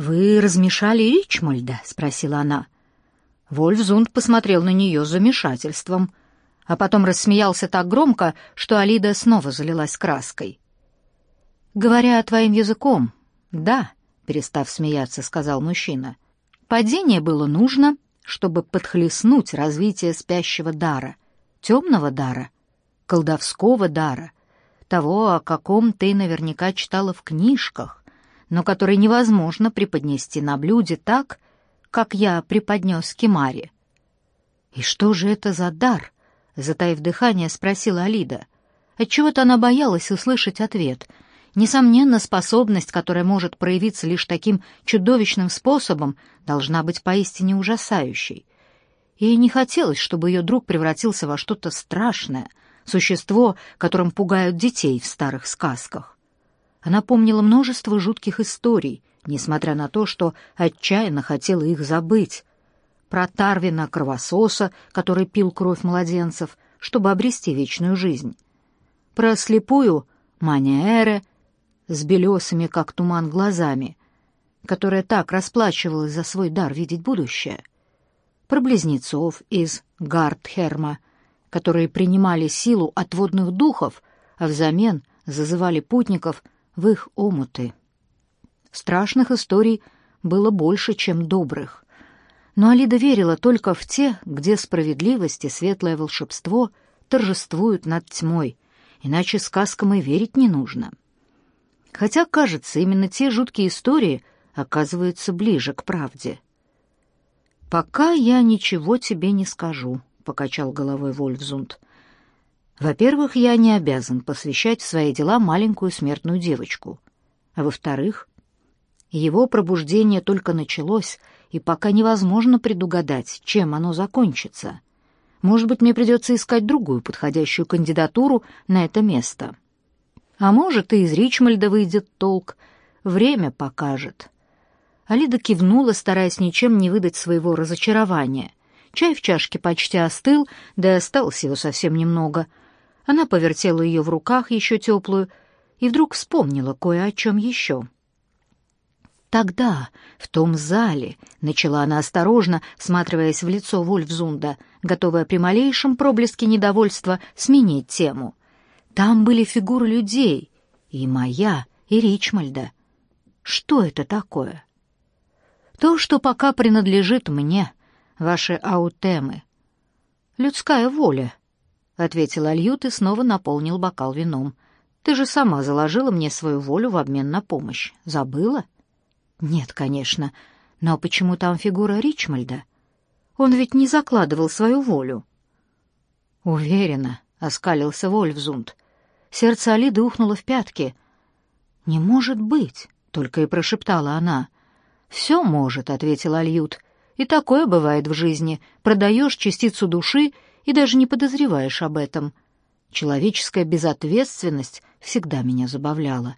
«Вы размешали Ричмольда?» — спросила она. Вольфзунд посмотрел на нее с замешательством, а потом рассмеялся так громко, что Алида снова залилась краской. «Говоря твоим языком, да», — перестав смеяться, сказал мужчина. «Падение было нужно, чтобы подхлестнуть развитие спящего дара, темного дара, колдовского дара, того, о каком ты наверняка читала в книжках, но который невозможно преподнести на блюде так, как я преподнес Кимаре. «И что же это за дар?» — затаив дыхание, спросила Алида. Отчего-то она боялась услышать ответ. Несомненно, способность, которая может проявиться лишь таким чудовищным способом, должна быть поистине ужасающей. Ей не хотелось, чтобы ее друг превратился во что-то страшное, существо, которым пугают детей в старых сказках. Она помнила множество жутких историй, несмотря на то, что отчаянно хотела их забыть. Про Тарвина кровососа, который пил кровь младенцев, чтобы обрести вечную жизнь. Про слепую Маниэре с белесыми, как туман, глазами, которая так расплачивалась за свой дар видеть будущее. Про близнецов из Гардхерма, которые принимали силу от водных духов, а взамен зазывали путников в их омуты. Страшных историй было больше, чем добрых. Но Алида верила только в те, где справедливость и светлое волшебство торжествуют над тьмой, иначе сказкам и верить не нужно. Хотя, кажется, именно те жуткие истории оказываются ближе к правде. «Пока я ничего тебе не скажу», — покачал головой Вольфзунд. «Во-первых, я не обязан посвящать в свои дела маленькую смертную девочку. А во-вторых, его пробуждение только началось, и пока невозможно предугадать, чем оно закончится. Может быть, мне придется искать другую подходящую кандидатуру на это место. А может, и из Ричмальда выйдет толк. Время покажет. Алида кивнула, стараясь ничем не выдать своего разочарования. Чай в чашке почти остыл, да осталось его совсем немного. Она повертела ее в руках, еще теплую, и вдруг вспомнила кое о чем еще. — Тогда, в том зале, начала она осторожно, всматриваясь в лицо Вольфзунда, готовая при малейшем проблеске недовольства сменить тему. Там были фигуры людей, и моя, и Ричмальда. Что это такое? То, что пока принадлежит мне, ваши аутемы. Людская воля, — ответил Альют и снова наполнил бокал вином. Ты же сама заложила мне свою волю в обмен на помощь. Забыла? — нет, конечно. Но почему там фигура Ричмальда? Он ведь не закладывал свою волю. Уверена, оскалился Вольфзунд. Сердце Алиды ухнуло в пятки. Не может быть, только и прошептала она. «Все может, ответил Альют. И такое бывает в жизни. Продаешь частицу души и даже не подозреваешь об этом. Человеческая безответственность всегда меня забавляла.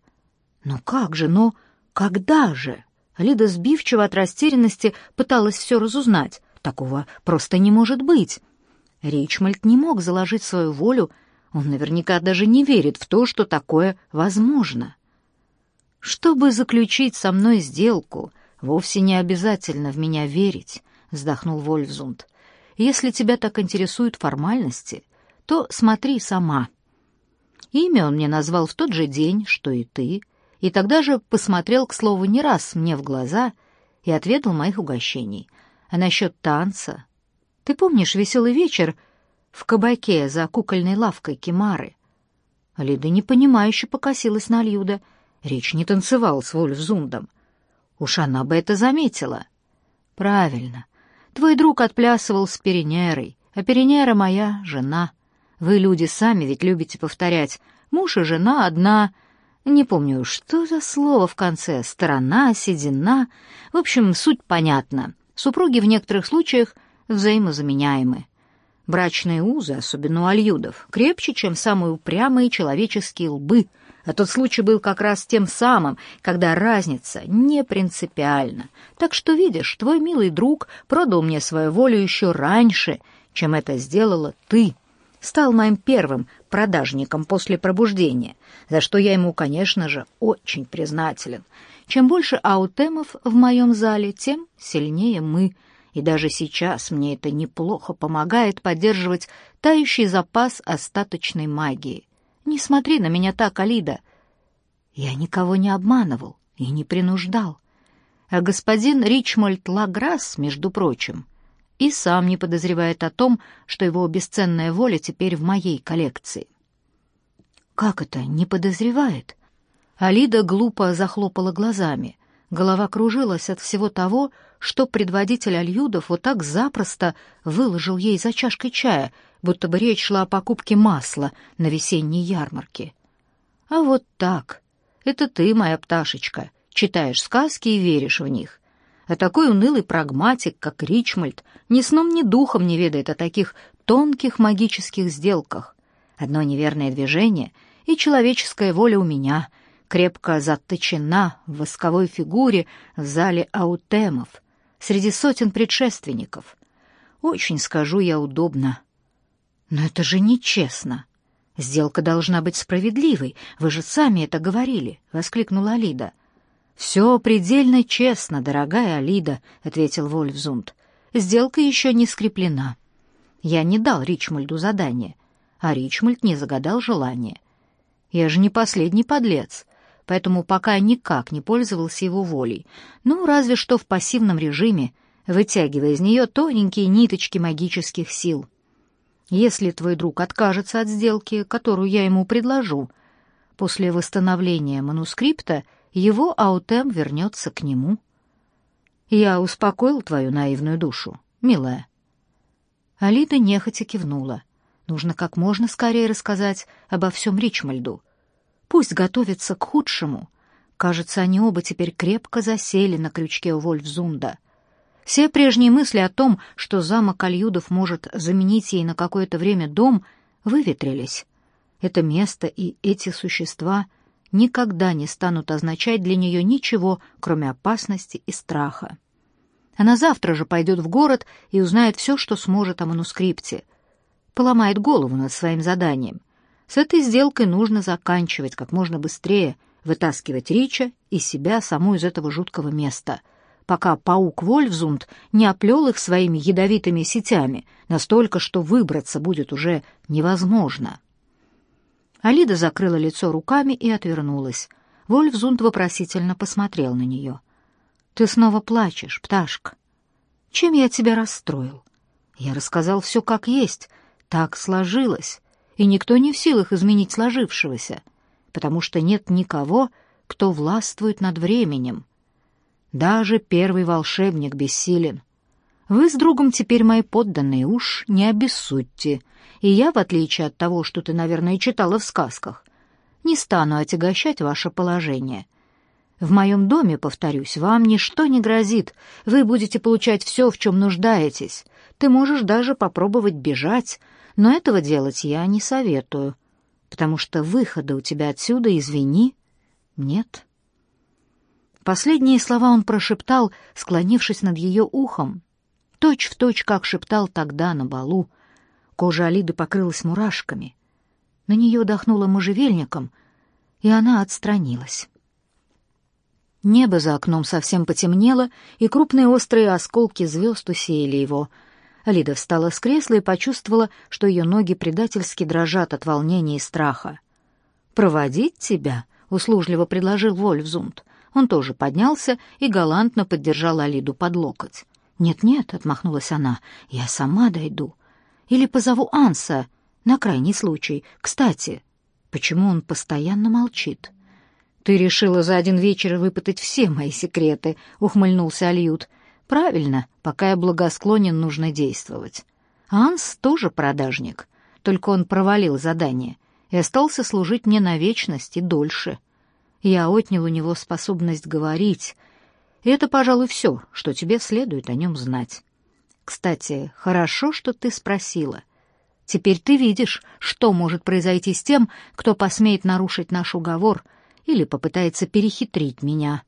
Но как же, но когда же? Лида сбивчиво от растерянности пыталась все разузнать. Такого просто не может быть. Ричмольд не мог заложить свою волю, он наверняка даже не верит в то, что такое возможно. «Чтобы заключить со мной сделку, вовсе не обязательно в меня верить», — вздохнул Вольфзунд. «Если тебя так интересуют формальности, то смотри сама». Имя он мне назвал в тот же день, что и ты, и тогда же посмотрел, к слову, не раз мне в глаза и отведал моих угощений. А насчет танца... Ты помнишь веселый вечер в кабаке за кукольной лавкой Кимары? Лида непонимающе покосилась на Льюда. Речь не танцевал с Вольфзундом. Уж она бы это заметила. Правильно. Твой друг отплясывал с Перенерой, а Перенера моя жена. Вы, люди, сами ведь любите повторять. Муж и жена одна, не помню, что за слово в конце, сторона, седина. В общем, суть понятна. Супруги в некоторых случаях взаимозаменяемы. Брачные узы, особенно у альюдов, крепче, чем самые упрямые человеческие лбы, а тот случай был как раз тем самым, когда разница не принципиальна. Так что, видишь, твой милый друг продал мне свою волю еще раньше, чем это сделала ты стал моим первым продажником после пробуждения, за что я ему, конечно же, очень признателен. Чем больше аутемов в моем зале, тем сильнее мы. И даже сейчас мне это неплохо помогает поддерживать тающий запас остаточной магии. Не смотри на меня так, Алида. Я никого не обманывал и не принуждал. А господин Ричмольд Лаграсс, между прочим, и сам не подозревает о том, что его бесценная воля теперь в моей коллекции. Как это, не подозревает? Алида глупо захлопала глазами. Голова кружилась от всего того, что предводитель Альюдов вот так запросто выложил ей за чашкой чая, будто бы речь шла о покупке масла на весенней ярмарке. А вот так. Это ты, моя пташечка, читаешь сказки и веришь в них. А такой унылый прагматик, как Ричмольд, ни сном, ни духом не ведает о таких тонких магических сделках. Одно неверное движение, и человеческая воля у меня крепко заточена в восковой фигуре в зале аутемов, среди сотен предшественников. Очень, скажу я, удобно. Но это же нечестно. Сделка должна быть справедливой, вы же сами это говорили, — воскликнула Алида. «Все предельно честно, дорогая Алида», — ответил Вольфзунд. «Сделка еще не скреплена. Я не дал Ричмольду задание, а Ричмольд не загадал желание. Я же не последний подлец, поэтому пока никак не пользовался его волей, ну, разве что в пассивном режиме, вытягивая из нее тоненькие ниточки магических сил. Если твой друг откажется от сделки, которую я ему предложу, после восстановления манускрипта — его аутем вернется к нему. Я успокоил твою наивную душу, милая. Алида нехотя кивнула. Нужно как можно скорее рассказать обо всем Ричмальду. Пусть готовится к худшему. Кажется, они оба теперь крепко засели на крючке у Вольфзунда. Все прежние мысли о том, что замок Альюдов может заменить ей на какое-то время дом, выветрились. Это место и эти существа — никогда не станут означать для нее ничего, кроме опасности и страха. Она завтра же пойдет в город и узнает все, что сможет о манускрипте. Поломает голову над своим заданием. С этой сделкой нужно заканчивать как можно быстрее, вытаскивать Рича и себя саму из этого жуткого места, пока паук Вольфзунд не оплел их своими ядовитыми сетями, настолько, что выбраться будет уже невозможно. Алида закрыла лицо руками и отвернулась. Вольфзунд вопросительно посмотрел на нее. «Ты снова плачешь, пташка. Чем я тебя расстроил? Я рассказал все как есть, так сложилось, и никто не в силах изменить сложившегося, потому что нет никого, кто властвует над временем. Даже первый волшебник бессилен. Вы с другом теперь мои подданные, уж не обессудьте и я, в отличие от того, что ты, наверное, читала в сказках, не стану отягощать ваше положение. В моем доме, повторюсь, вам ничто не грозит, вы будете получать все, в чем нуждаетесь. Ты можешь даже попробовать бежать, но этого делать я не советую, потому что выхода у тебя отсюда, извини, нет». Последние слова он прошептал, склонившись над ее ухом, точь в точь, как шептал тогда на балу, Кожа Алиды покрылась мурашками. На нее дохнуло можжевельником, и она отстранилась. Небо за окном совсем потемнело, и крупные острые осколки звезд усеяли его. Алида встала с кресла и почувствовала, что ее ноги предательски дрожат от волнения и страха. «Проводить тебя?» — услужливо предложил Вольфзунд. Он тоже поднялся и галантно поддержал Алиду под локоть. «Нет-нет», — отмахнулась она, — «я сама дойду. Или позову Анса, на крайний случай. Кстати, почему он постоянно молчит? «Ты решила за один вечер выпытать все мои секреты», — ухмыльнулся Альют. «Правильно, пока я благосклонен, нужно действовать». Анс тоже продажник, только он провалил задание и остался служить мне на вечность и дольше. Я отнял у него способность говорить, и это, пожалуй, все, что тебе следует о нем знать. Кстати, хорошо, что ты спросила. Теперь ты видишь, что может произойти с тем, кто посмеет нарушить наш уговор или попытается перехитрить меня.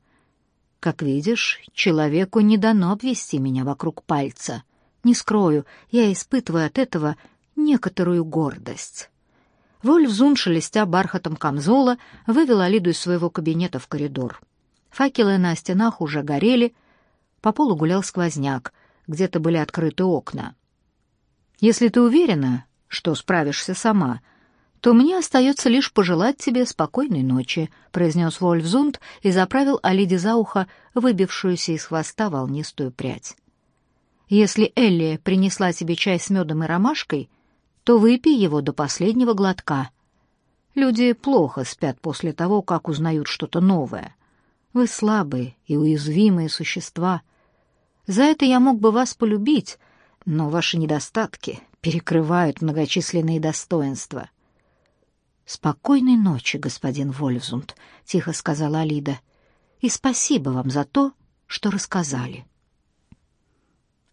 Как видишь, человеку не дано обвести меня вокруг пальца. Не скрою, я испытываю от этого некоторую гордость. Вольфзун, шелестя бархатом камзола, вывел Алиду из своего кабинета в коридор. Факелы на стенах уже горели, по полу гулял сквозняк, где-то были открыты окна. «Если ты уверена, что справишься сама», то мне остается лишь пожелать тебе спокойной ночи», — произнес Вольфзунд и заправил Алиде за ухо выбившуюся из хвоста волнистую прядь. «Если Элли принесла тебе чай с медом и ромашкой, то выпей его до последнего глотка. Люди плохо спят после того, как узнают что-то новое. Вы слабые и уязвимые существа. За это я мог бы вас полюбить, но ваши недостатки перекрывают многочисленные достоинства». «Спокойной ночи, господин Вольфзунд», — тихо сказала Алида. «И спасибо вам за то, что рассказали».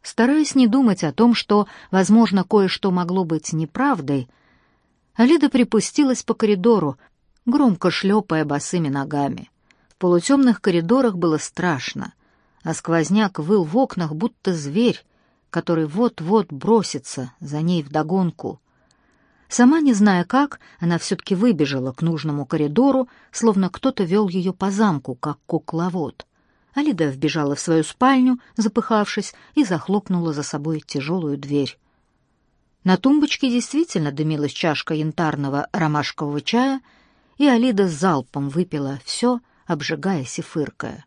Стараясь не думать о том, что, возможно, кое-что могло быть неправдой, Алида припустилась по коридору, громко шлепая босыми ногами. В полутемных коридорах было страшно, а сквозняк выл в окнах, будто зверь, который вот-вот бросится за ней вдогонку — Сама не зная как, она все-таки выбежала к нужному коридору, словно кто-то вел ее по замку, как кукловод. Алида вбежала в свою спальню, запыхавшись, и захлопнула за собой тяжелую дверь. На тумбочке действительно дымилась чашка янтарного ромашкового чая, и Алида с залпом выпила все, обжигаясь и фыркая.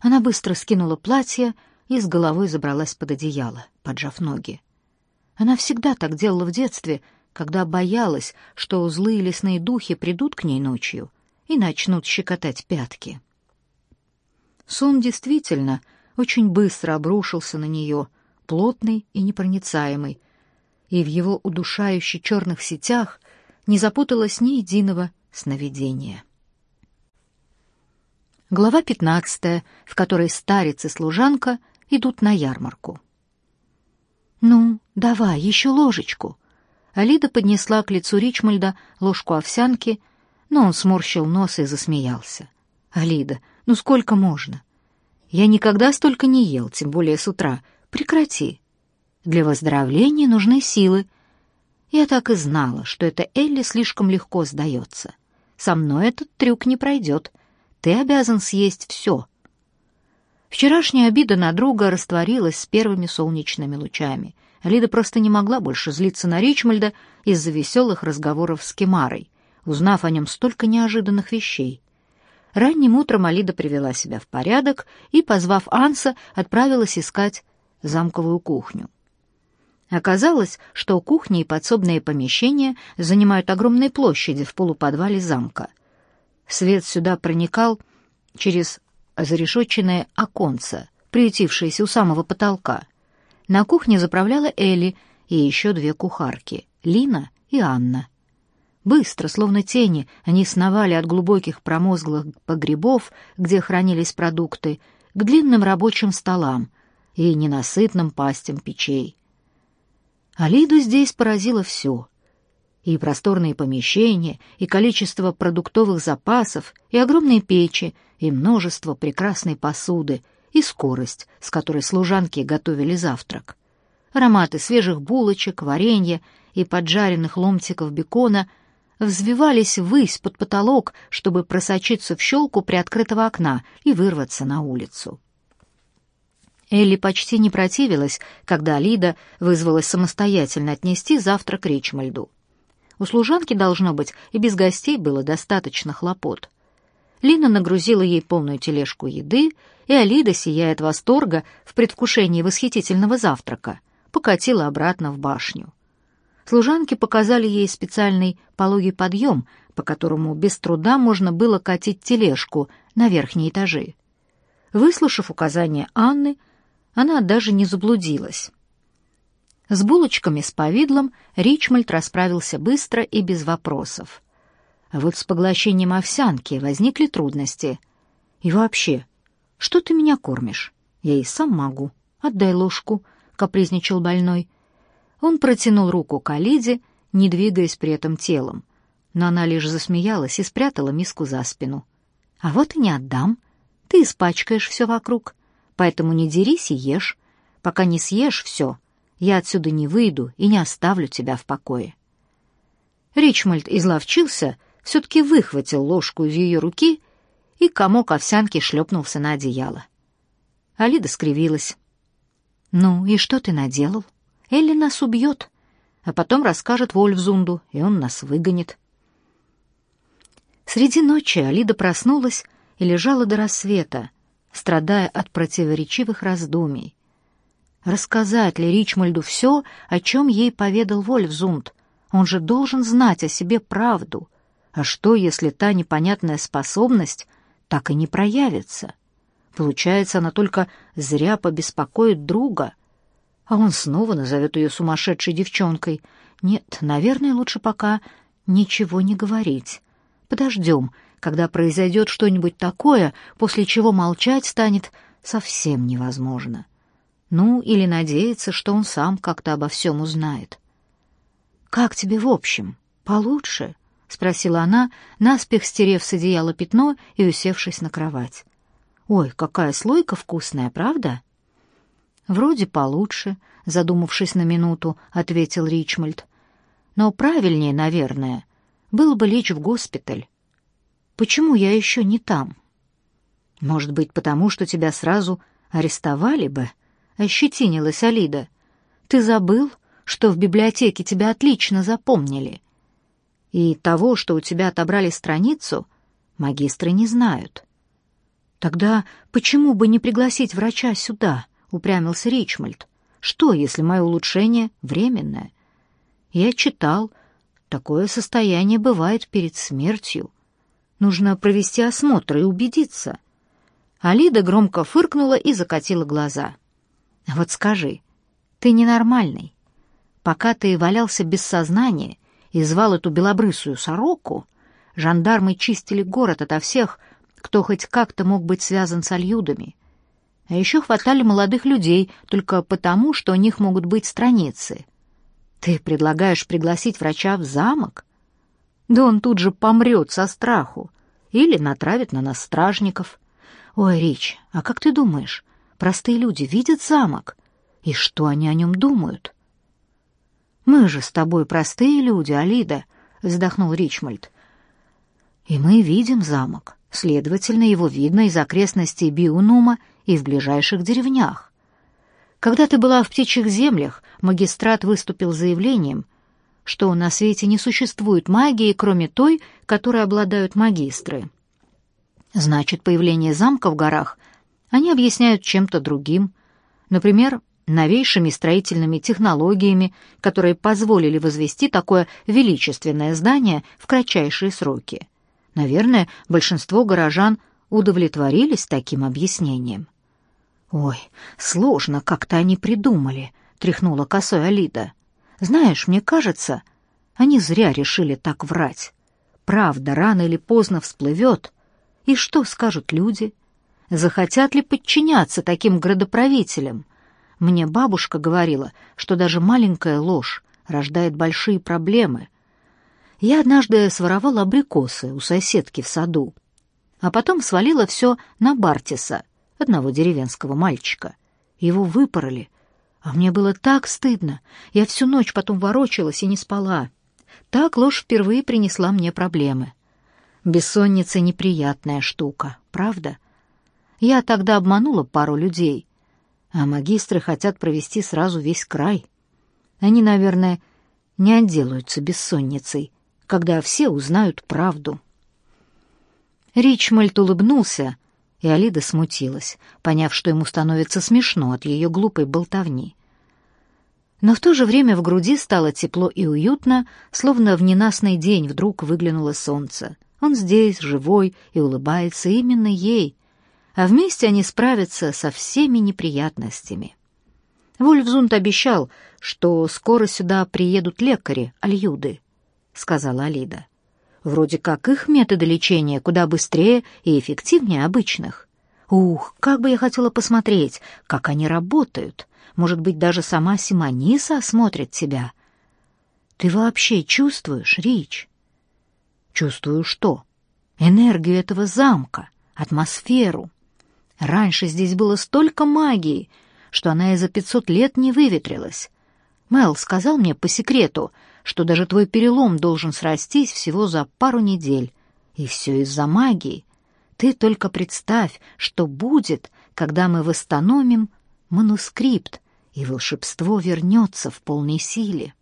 Она быстро скинула платье и с головой забралась под одеяло, поджав ноги. Она всегда так делала в детстве, когда боялась, что злые лесные духи придут к ней ночью и начнут щекотать пятки. Сон действительно очень быстро обрушился на нее, плотный и непроницаемый, и в его удушающих черных сетях не запуталось ни единого сновидения. Глава пятнадцатая, в которой старец и служанка идут на ярмарку. «Ну, давай, еще ложечку», Алида поднесла к лицу Ричмольда ложку овсянки, но он сморщил нос и засмеялся. «Алида, ну сколько можно? Я никогда столько не ел, тем более с утра. Прекрати. Для выздоровления нужны силы. Я так и знала, что эта Элли слишком легко сдается. Со мной этот трюк не пройдет. Ты обязан съесть все». Вчерашняя обида на друга растворилась с первыми солнечными лучами — Лида просто не могла больше злиться на Ричмольда из-за веселых разговоров с Кемарой, узнав о нем столько неожиданных вещей. Ранним утром Алида привела себя в порядок и, позвав Анса, отправилась искать замковую кухню. Оказалось, что кухни и подсобные помещения занимают огромные площади в полуподвале замка. Свет сюда проникал через зарешетченное оконце, приютившееся у самого потолка. На кухне заправляла Элли и еще две кухарки — Лина и Анна. Быстро, словно тени, они сновали от глубоких промозглых погребов, где хранились продукты, к длинным рабочим столам и ненасытным пастям печей. Алиду здесь поразило все — и просторные помещения, и количество продуктовых запасов, и огромные печи, и множество прекрасной посуды — и скорость, с которой служанки готовили завтрак. Ароматы свежих булочек, варенья и поджаренных ломтиков бекона взвивались ввысь под потолок, чтобы просочиться в щелку приоткрытого окна и вырваться на улицу. Элли почти не противилась, когда Лида вызвалась самостоятельно отнести завтрак Ричмальду. У служанки, должно быть, и без гостей было достаточно хлопот. Лина нагрузила ей полную тележку еды, и Алида, сияя от восторга в предвкушении восхитительного завтрака, покатила обратно в башню. Служанки показали ей специальный пологий подъем, по которому без труда можно было катить тележку на верхние этажи. Выслушав указания Анны, она даже не заблудилась. С булочками с повидлом Ричмольд расправился быстро и без вопросов. А вот с поглощением овсянки возникли трудности. И вообще, что ты меня кормишь? Я и сам могу. Отдай ложку, капризничал больной. Он протянул руку к Алиде, не двигаясь при этом телом. Но она лишь засмеялась и спрятала миску за спину. А вот и не отдам. Ты испачкаешь все вокруг. Поэтому не дерись и ешь. Пока не съешь все, я отсюда не выйду и не оставлю тебя в покое. Ричмольд изловчился все-таки выхватил ложку из ее руки и комок овсянки шлепнулся на одеяло. Алида скривилась. «Ну, и что ты наделал? Элли нас убьет, а потом расскажет Вольфзунду, и он нас выгонит». Среди ночи Алида проснулась и лежала до рассвета, страдая от противоречивых раздумий. Рассказать ли Ричмольду все, о чем ей поведал Вольфзунд? Он же должен знать о себе правду. А что, если та непонятная способность так и не проявится? Получается, она только зря побеспокоит друга. А он снова назовет ее сумасшедшей девчонкой. Нет, наверное, лучше пока ничего не говорить. Подождем, когда произойдет что-нибудь такое, после чего молчать станет совсем невозможно. Ну, или надеяться, что он сам как-то обо всем узнает. «Как тебе в общем? Получше?» — спросила она, наспех стерев с одеяла пятно и усевшись на кровать. «Ой, какая слойка вкусная, правда?» «Вроде получше», — задумавшись на минуту, ответил Ричмольд. «Но правильнее, наверное, было бы лечь в госпиталь. Почему я еще не там?» «Может быть, потому что тебя сразу арестовали бы?» — ощетинилась Алида. «Ты забыл, что в библиотеке тебя отлично запомнили? И того, что у тебя отобрали страницу, магистры не знают». «Тогда почему бы не пригласить врача сюда?» — упрямился Ричмольд. «Что, если мое улучшение временное?» «Я читал, такое состояние бывает перед смертью. Нужно провести осмотр и убедиться». Алида громко фыркнула и закатила глаза. Вот скажи, ты ненормальный. Пока ты валялся без сознания и звал эту белобрысую сороку, жандармы чистили город ото всех, кто хоть как-то мог быть связан с альюдами. А еще хватали молодых людей только потому, что у них могут быть страницы. Ты предлагаешь пригласить врача в замок? Да он тут же помрет со страху или натравит на нас стражников. Ой, Рич, а как ты думаешь, Простые люди видят замок. И что они о нем думают? «Мы же с тобой простые люди, Алида», — вздохнул Ричмольд. «И мы видим замок. Следовательно, его видно из окрестностей Биунума и в ближайших деревнях. Когда ты была в птичьих землях, магистрат выступил заявлением, что на свете не существует магии, кроме той, которой обладают магистры. Значит, появление замка в горах они объясняют чем-то другим, например, новейшими строительными технологиями, которые позволили возвести такое величественное здание в кратчайшие сроки. Наверное, большинство горожан удовлетворились таким объяснением. «Ой, сложно как-то они придумали», — тряхнула косой Алида. «Знаешь, мне кажется, они зря решили так врать. Правда рано или поздно всплывет. И что скажут люди?» Захотят ли подчиняться таким градоправителям. Мне бабушка говорила, что даже маленькая ложь рождает большие проблемы. Я однажды своровала абрикосы у соседки в саду, а потом свалила все на Бартиса, одного деревенского мальчика. Его выпороли, а мне было так стыдно. Я всю ночь потом ворочалась и не спала. Так ложь впервые принесла мне проблемы. Бессонница — неприятная штука, правда? Я тогда обманула пару людей, а магистры хотят провести сразу весь край. Они, наверное, не отделаются бессонницей, когда все узнают правду. Ричмольд улыбнулся, и Алида смутилась, поняв, что ему становится смешно от ее глупой болтовни. Но в то же время в груди стало тепло и уютно, словно в ненастный день вдруг выглянуло солнце. Он здесь, живой, и улыбается именно ей, а вместе они справятся со всеми неприятностями. Вольфзунд обещал, что скоро сюда приедут лекари, альюды, сказала Алида. Вроде как их методы лечения куда быстрее и эффективнее обычных. Ух, как бы я хотела посмотреть, как они работают. Может быть, даже сама Симониса осмотрит тебя. Ты вообще чувствуешь, Рич? Чувствую что? Энергию этого замка, атмосферу. Раньше здесь было столько магии, что она и за пятьсот лет не выветрилась. Мэл сказал мне по секрету, что даже твой перелом должен срастись всего за пару недель. И все из-за магии. Ты только представь, что будет, когда мы восстановим манускрипт, и волшебство вернется в полной силе.